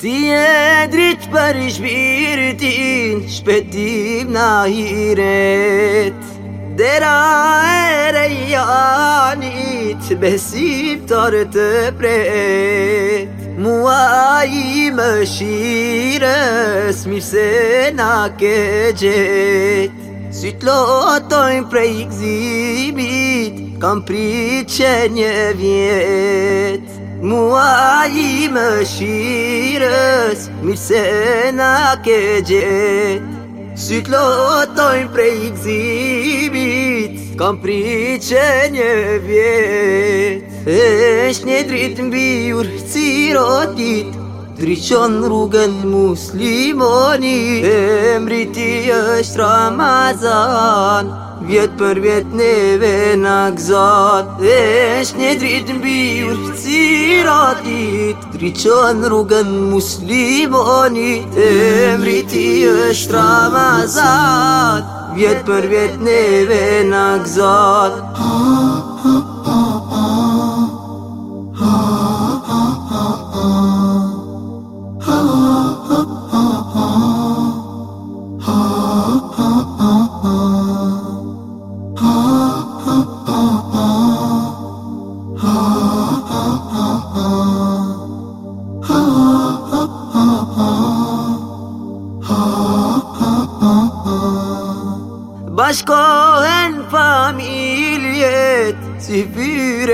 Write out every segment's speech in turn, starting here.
Ti e dritë për i shpirtin, shpetim na hiret Dera e rejanit, besim tërë të pret Mua i më shires, mirë se na ke gjet Si të lotojnë prej gzimit, kam prit që një Mua i më shirës, mirë se na ke gjet Sy lotojnë prej i gzimit, kam pri që një vjet Esh një dritë mbiur, cirotit, Dryqon rrugën muslimonit Emri ti është Ramazan Vjetë për vjetë neve në gëzat E është një dritë mbi urqëci ratit Dritëqën rrugën muslimonit E mri ti është Ramazat Vjetë për vjetë ne në gëzat Ha, عشقا فامیلیت سفیر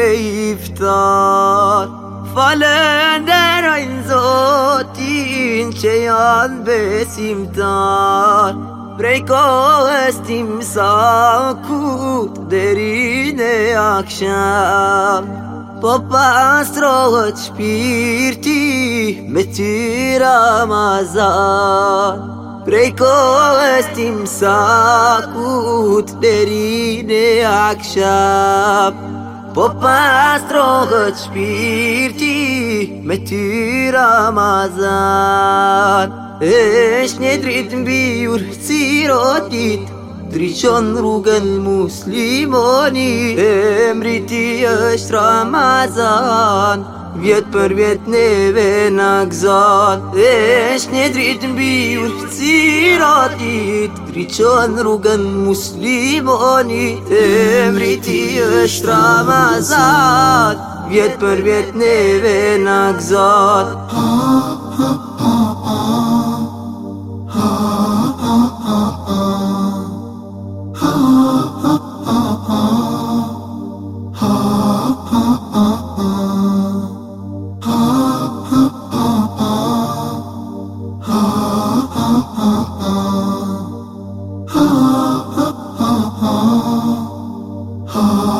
افتار فالن در این زاتین چیان بسیمتار بریکا استیم ساکوت درین اکشم Poppas roç pirti metir amazan Rejko është tim sakut deri në akshap Po pas të rohët shpirti me ty Ramazan E shkën e dritë mbi urë si rrugën muslimoni E mriti është Ramazan Vjet për vjet neve në gzat Esh një drit në biur ciratit Kriqon rrugën muslimonit Emri ti është Ramazat Vjet për vjet neve në gzat Oh.